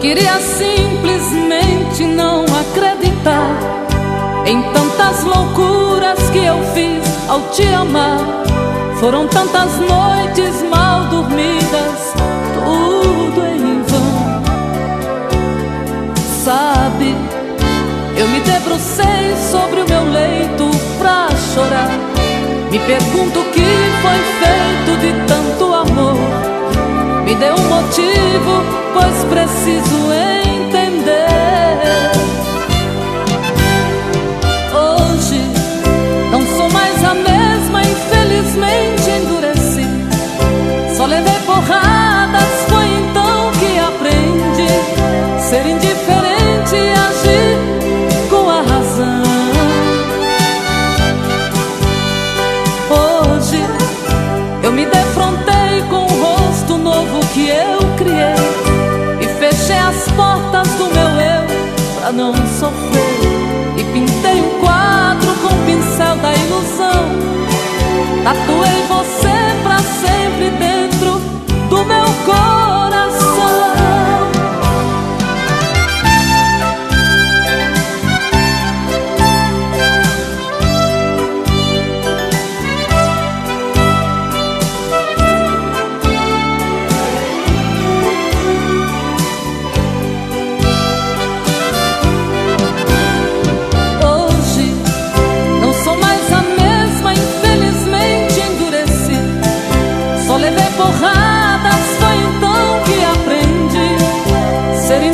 queria simplesmente não acreditar em tantas loucuras que eu fiz ao te amar. Foram tantas noites mal dormidas, tudo em vão. Sabe, eu me debrucei sobre o meu leito pra chorar. Me pergunto o que foi feito de tanto amor. Me dê um motivo eu me defrontei com o rosto novo que eu criei as portas do meu eu pra não sofrer.